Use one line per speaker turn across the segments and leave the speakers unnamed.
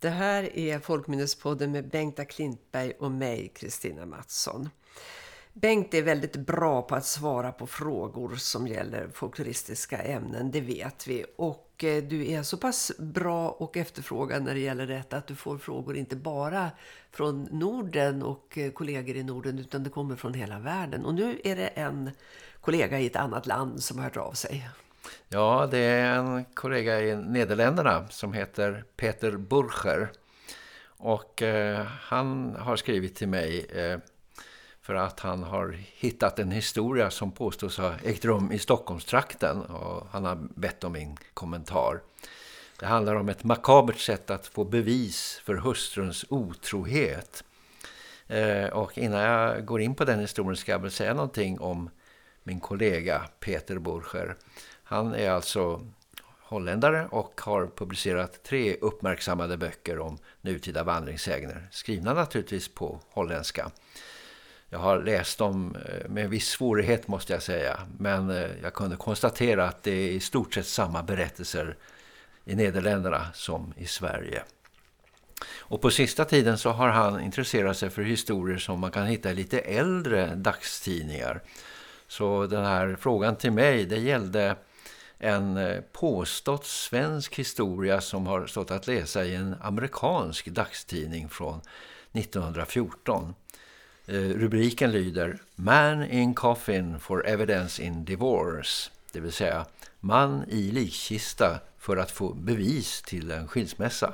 Det här är Folkminnespodden med Bengta Klintberg och mig, Kristina Mattsson. Bengt är väldigt bra på att svara på frågor som gäller folkloristiska ämnen, det vet vi. Och eh, du är så pass bra och efterfrågad när det gäller detta att du får frågor inte bara från Norden och eh, kollegor i Norden utan det kommer från hela världen. Och nu är det en kollega i ett annat land som har hört av sig.
Ja, det är en kollega i Nederländerna som heter Peter Burger. Och eh, han har skrivit till mig eh, för att han har hittat en historia som påstås ha ägt rum i Stockholmstrakten. Och han har bett om min kommentar. Det handlar om ett makabert sätt att få bevis för hustruns otrohet. Eh, och innan jag går in på den historien ska jag väl säga någonting om min kollega Peter Burger. Han är alltså holländare och har publicerat tre uppmärksammade böcker om nutida vandringssägner. Skrivna naturligtvis på holländska. Jag har läst dem eh, med viss svårighet måste jag säga. Men eh, jag kunde konstatera att det är i stort sett samma berättelser i Nederländerna som i Sverige. Och på sista tiden så har han intresserat sig för historier som man kan hitta i lite äldre dagstidningar. Så den här frågan till mig det gällde en eh, påstått svensk historia som har stått att läsa i en amerikansk dagstidning från 1914. Eh, rubriken lyder Man in coffin for evidence in divorce. Det vill säga man i likkista för att få bevis till en skilsmässa.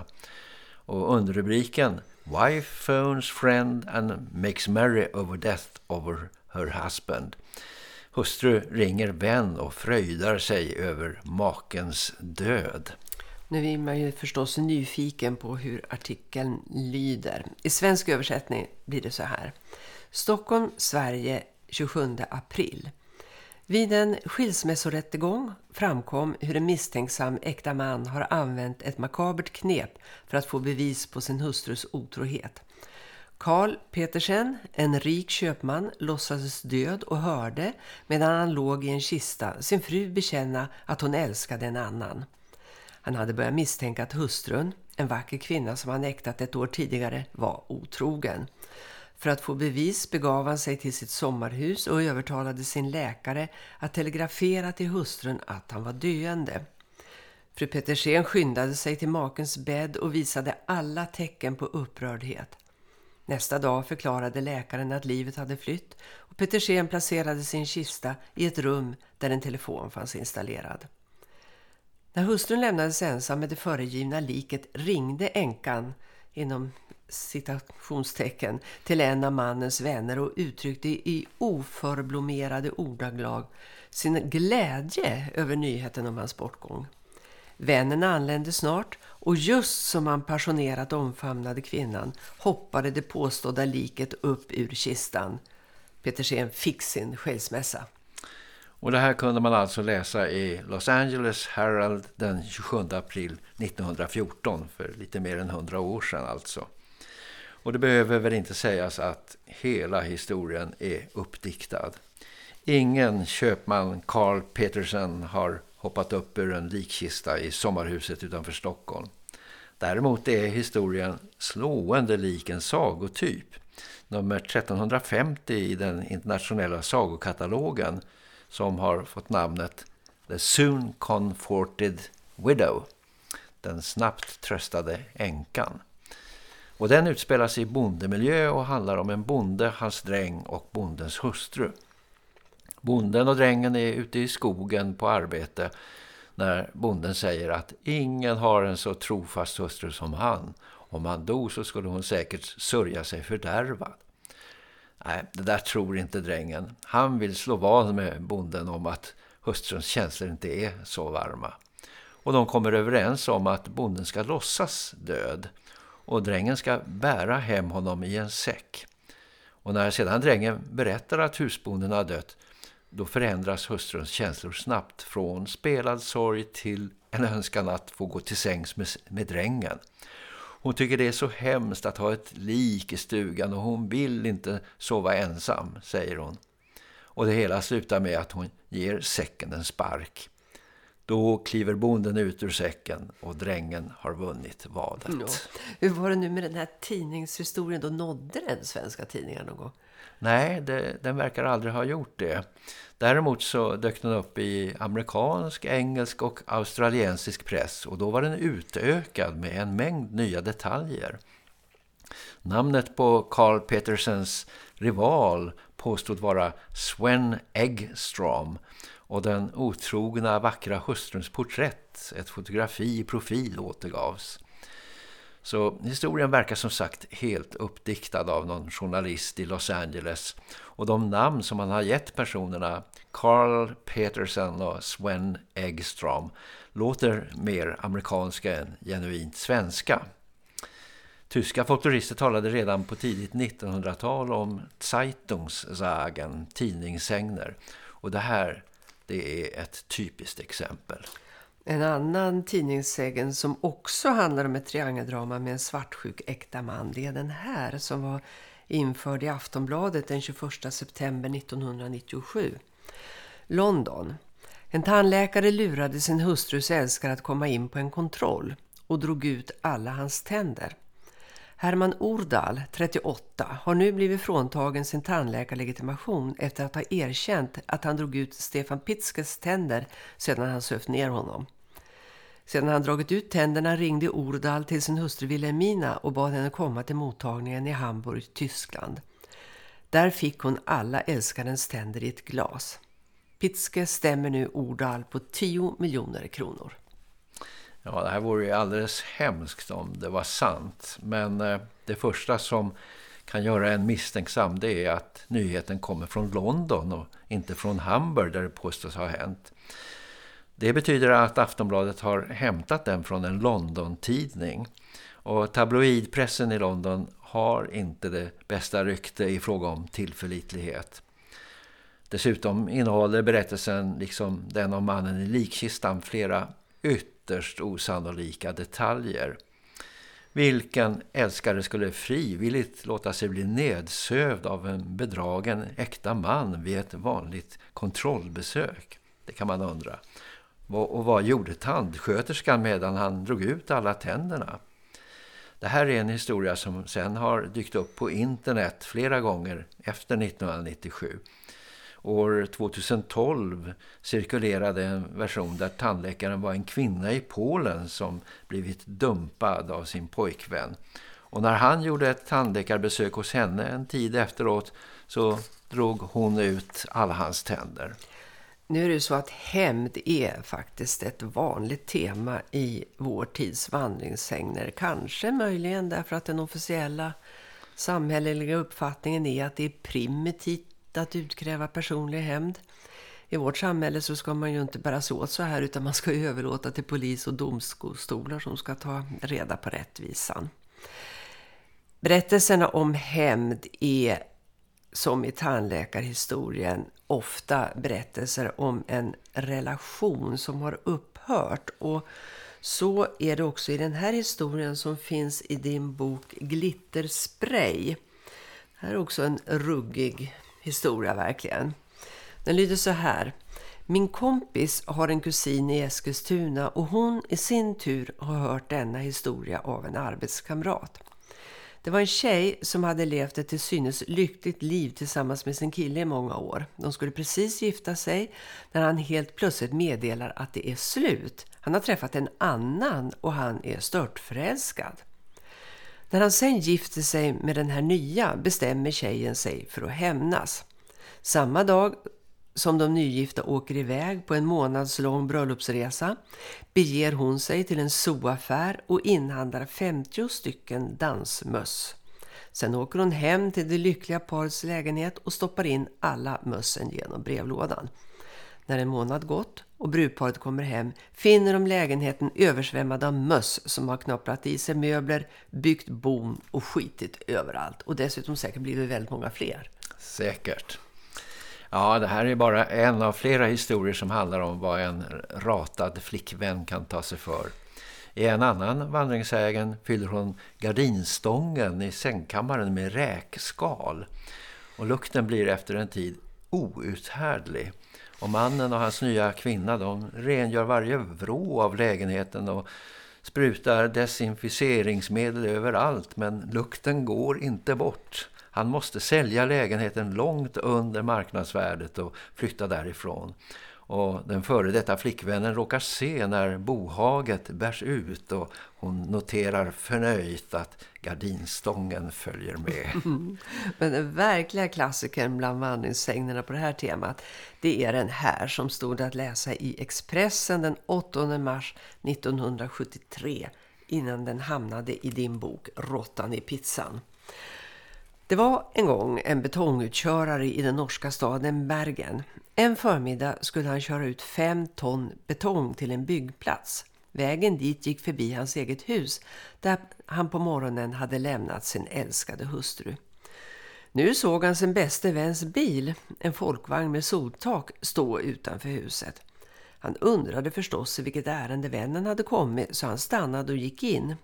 Och underrubriken Wife phones friend and makes merry over death over her husband. Hustru ringer vän och fröjdar sig över makens död.
Nu är man ju förstås nyfiken på hur artikeln lyder. I svensk översättning blir det så här. Stockholm, Sverige, 27 april. Vid en skilsmässorättegång framkom hur en misstänksam äkta man har använt ett makabert knep för att få bevis på sin hustrus otrohet. Karl Petersen, en rik köpman, låtsades död och hörde medan han låg i en kista sin fru bekänna att hon älskade en annan. Han hade börjat misstänka att hustrun, en vacker kvinna som han äktat ett år tidigare, var otrogen. För att få bevis begav han sig till sitt sommarhus och övertalade sin läkare att telegrafera till hustrun att han var döende. Fru Petersen skyndade sig till makens bädd och visade alla tecken på upprördhet. Nästa dag förklarade läkaren att livet hade flytt och Petersen placerade sin kista i ett rum där en telefon fanns installerad. När hustrun lämnades ensam med det föregivna liket ringde änkan inom citationstecken till en av mannens vänner och uttryckte i oförblommerade ordaglag sin glädje över nyheten om hans bortgång. Vännen anlände snart och just som han passionerat omfamnade kvinnan hoppade det påstådda liket upp ur kistan. Petersen fick sin skilsmässa.
Och det här kunde man alltså läsa i Los Angeles Herald den 27 april 1914 för lite mer än 100 år sedan alltså. Och det behöver väl inte sägas att hela historien är uppdiktad. Ingen köpman Carl Peterson har hoppat upp ur en likkista i sommarhuset utanför Stockholm. Däremot är historien slående lik en sagotyp. Nummer 1350 i den internationella sagokatalogen som har fått namnet The Soon Comforted Widow. Den snabbt tröstade änkan. Och den utspelas i bondemiljö och handlar om en bonde, hans dräng och bondens hustru. Bonden och drängen är ute i skogen på arbete när bonden säger att ingen har en så trofast hustru som han. Om han dog så skulle hon säkert sörja sig fördärvad. Nej, det där tror inte drängen. Han vill slå vad med bonden om att hustruns känslor inte är så varma. Och de kommer överens om att bonden ska låtsas död och drängen ska bära hem honom i en säck. Och när sedan drängen berättar att husbonden har dött då förändras hustruns känslor snabbt från spelad sorg till en önskan att få gå till sängs med, med drängen. Hon tycker det är så hemskt att ha ett lik i stugan och hon vill inte sova ensam, säger hon. Och det hela slutar med att hon ger säcken en spark. Då kliver bonden ut ur säcken och drängen har vunnit vadet. Ja.
Hur var det nu med den här tidningshistorien? Då nådde den svenska tidningar någon gång?
Nej, det, den verkar aldrig ha gjort det. Däremot så dök den upp i amerikansk, engelsk och australiensisk press och då var den utökad med en mängd nya detaljer. Namnet på Carl Petersens rival påstod vara Sven Eggstrom och den otrogna vackra hustruns porträtt, ett fotografi i profil återgavs. Så historien verkar som sagt helt uppdiktad av någon journalist i Los Angeles. Och de namn som han har gett personerna, Carl Peterson och Sven Eggstrom, låter mer amerikanska än genuint svenska. Tyska folklorister talade redan på tidigt 1900-tal om Zeitungssagen, tidningssägner. Och det här, det är ett typiskt exempel.
En annan tidningssägen som också handlar om ett triangeldrama med en svartsjuk äkta man. Det är den här som var införd i Aftonbladet den 21 september 1997. London. En tandläkare lurade sin hustrus älskare att komma in på en kontroll och drog ut alla hans tänder. Herman Ordal, 38, har nu blivit fråntagen sin tandläkarlegitimation efter att ha erkänt att han drog ut Stefan Pitskes tänder sedan han sövt ner honom. Sedan han dragit ut tänderna ringde Ordal till sin hustru Wilhelmina och bad henne komma till mottagningen i Hamburg, Tyskland. Där fick hon alla älskarens tänder i ett glas. Pitzke stämmer nu Ordal på 10 miljoner kronor.
Ja, det här vore ju alldeles hemskt om det var sant. Men eh, det första som kan göra en misstänksam det är att nyheten kommer från London och inte från Hamburg där det påstås ha hänt. Det betyder att Aftonbladet har hämtat den från en London-tidning. Och tabloidpressen i London har inte det bästa rykte i fråga om tillförlitlighet. Dessutom innehåller berättelsen, liksom den om mannen i likkistan, flera ytterst osannolika detaljer. Vilken älskare skulle frivilligt låta sig bli nedsövd av en bedragen äkta man vid ett vanligt kontrollbesök? Det kan man undra. Och vad gjorde tandsköterskan medan han drog ut alla tänderna? Det här är en historia som sen har dykt upp på internet flera gånger efter 1997. År 2012 cirkulerade en version där tandläkaren var en kvinna i Polen som blivit dumpad av sin pojkvän. Och när han gjorde ett tandläkarbesök hos henne en tid efteråt så drog hon ut alla hans tänder.
Nu är det så att hämnd är faktiskt ett vanligt tema i vår tids vandringssängner. Kanske möjligen därför att den officiella samhälleliga uppfattningen är att det är primitivt att utkräva personlig hämnd. I vårt samhälle så ska man ju inte bära sig åt så här utan man ska ju överlåta till polis och domstolar som ska ta reda på rättvisan. Berättelserna om hämnd är som i tandläkarhistorien ofta berättelser om en relation som har upphört och så är det också i den här historien som finns i din bok Glitterspray. Det här är också en ruggig historia verkligen. Den lyder så här. Min kompis har en kusin i Eskilstuna och hon i sin tur har hört denna historia av en arbetskamrat. Det var en tjej som hade levt ett till synes lyckligt liv tillsammans med sin kille i många år. De skulle precis gifta sig när han helt plötsligt meddelar att det är slut. Han har träffat en annan och han är störtförälskad. När han sen gifter sig med den här nya bestämmer tjejen sig för att hämnas. Samma dag som de nygifta åker iväg på en månadslång bröllopsresa beger hon sig till en zooaffär och inhandlar 50 stycken dansmöss. Sen åker hon hem till det lyckliga parets lägenhet och stoppar in alla mössen genom brevlådan. När en månad gått och brudparet kommer hem finner de lägenheten översvämmad av möss som har knopprat i sig möbler, byggt bon och skitit överallt. Och dessutom säkert blir det väldigt många fler.
Säkert. Ja, det här är bara en av flera historier som handlar om vad en ratad flickvän kan ta sig för. I en annan vandringsägen fyller hon gardinstången i sängkammaren med räkskal. Och lukten blir efter en tid outhärdlig. Och mannen och hans nya kvinna de rengör varje vrå av lägenheten och sprutar desinficeringsmedel överallt men lukten går inte bort. Han måste sälja lägenheten långt under marknadsvärdet och flytta därifrån. Och den före detta flickvännen råkar se när bohaget bärs ut och hon noterar förnöjt att gardinstången följer med.
Men den verkliga klassikern bland vandringssägnerna på det här temat det är den här som stod att läsa i Expressen den 8 mars 1973 innan den hamnade i din bok Råttan i pizzan. Det var en gång en betongutkörare i den norska staden Bergen. En förmiddag skulle han köra ut fem ton betong till en byggplats. Vägen dit gick förbi hans eget hus där han på morgonen hade lämnat sin älskade hustru. Nu såg han sin bäste väns bil, en folkvagn med soltak, stå utanför huset. Han undrade förstås i vilket ärende vännen hade kommit så han stannade och gick in.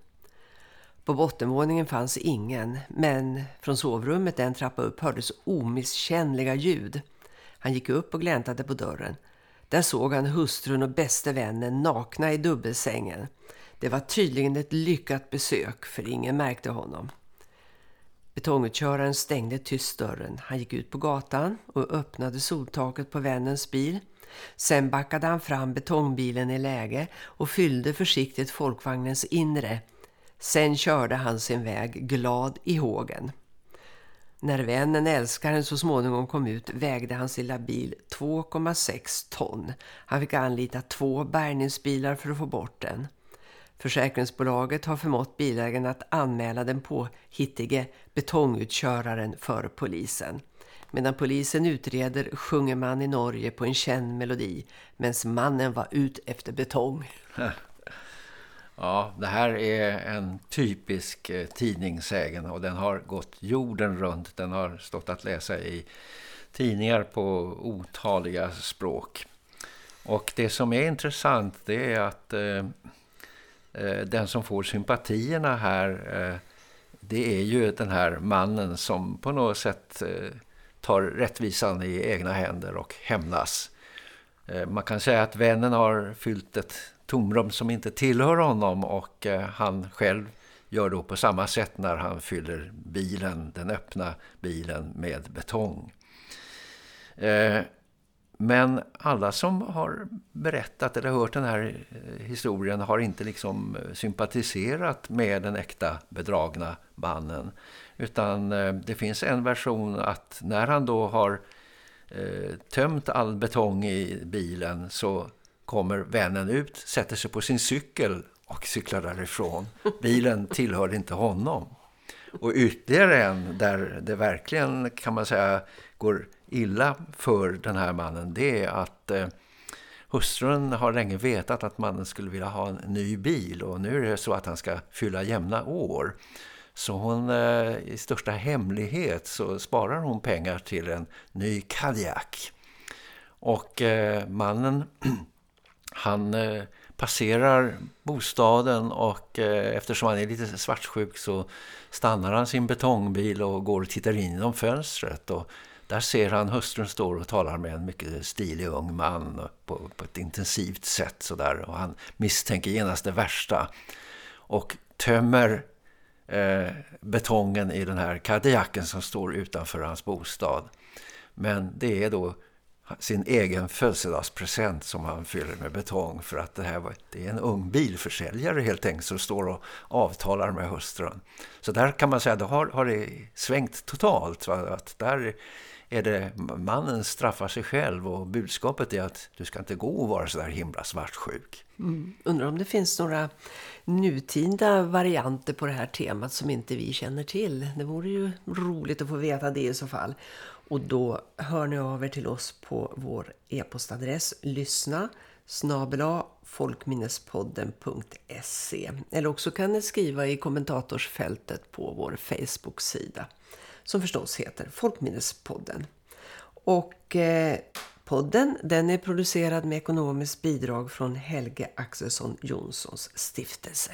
På bottenvåningen fanns ingen, men från sovrummet en trappa upp hördes omisskännliga ljud. Han gick upp och gläntade på dörren. Där såg han hustrun och bäste vännen nakna i dubbelsängen. Det var tydligen ett lyckat besök för ingen märkte honom. Betongutköraren stängde tyst dörren. Han gick ut på gatan och öppnade soltaket på vännens bil. Sen backade han fram betongbilen i läge och fyllde försiktigt folkvagnens inre Sen körde han sin väg glad i hågen. När vännen älskaren så småningom kom ut vägde hans lilla bil 2,6 ton. Han fick anlita två bärgningsbilar för att få bort den. Försäkringsbolaget har förmått bilägaren att anmäla den påhittige betongutköraren för polisen. Medan polisen utreder sjunger man i Norge på en känd melodi medan mannen var ut efter betong.
Ja, det här är en typisk eh, tidningssägen och den har gått jorden runt. Den har stått att läsa i tidningar på otaliga språk. Och det som är intressant det är att eh, eh, den som får sympatierna här eh, det är ju den här mannen som på något sätt eh, tar rättvisan i egna händer och hämnas. Eh, man kan säga att vännen har fyllt ett tomrum som inte tillhör honom och eh, han själv gör då på samma sätt när han fyller bilen, den öppna bilen med betong. Eh, men alla som har berättat eller hört den här eh, historien har inte liksom sympatiserat med den äkta bedragna mannen. Utan det finns en version att när han då har tömt all betong i bilen så kommer vännen ut, sätter sig på sin cykel och cyklar därifrån. Bilen tillhör inte honom. Och ytterligare en där det verkligen kan man säga går illa för den här mannen det är att eh, hustrun har länge vetat att mannen skulle vilja ha en ny bil och nu är det så att han ska fylla jämna år. Så hon eh, i största hemlighet så sparar hon pengar till en ny Cadillac. Och eh, mannen han eh, passerar bostaden och eh, eftersom han är lite svartsjuk så stannar han sin betongbil och går och tittar in genom fönstret och där ser han hustrun står och talar med en mycket stilig ung man på, på ett intensivt sätt sådär och han misstänker genast det värsta och tömmer eh, betongen i den här kardiaken som står utanför hans bostad. Men det är då sin egen födelsedagspresent som han fyller med betong för att det här var, det är en ung bilförsäljare helt enkelt som står och avtalar med hustrun. Så där kan man säga att det har, har det svängt totalt. Va? Att där är det mannen straffar sig själv och budskapet är att du ska inte gå och vara så där himla svartsjuk.
Mm. Undrar om det finns några nutida varianter på det här temat som inte vi känner till. Det vore ju roligt att få veta det i så fall. Och då hör ni av er till oss på vår e-postadress lyssna snabela folkminnespodden.se eller också kan ni skriva i kommentatorsfältet på vår Facebook-sida som förstås heter Folkminnespodden. Och eh, podden den är producerad med ekonomiskt bidrag från Helge Axelsson Jonssons stiftelse.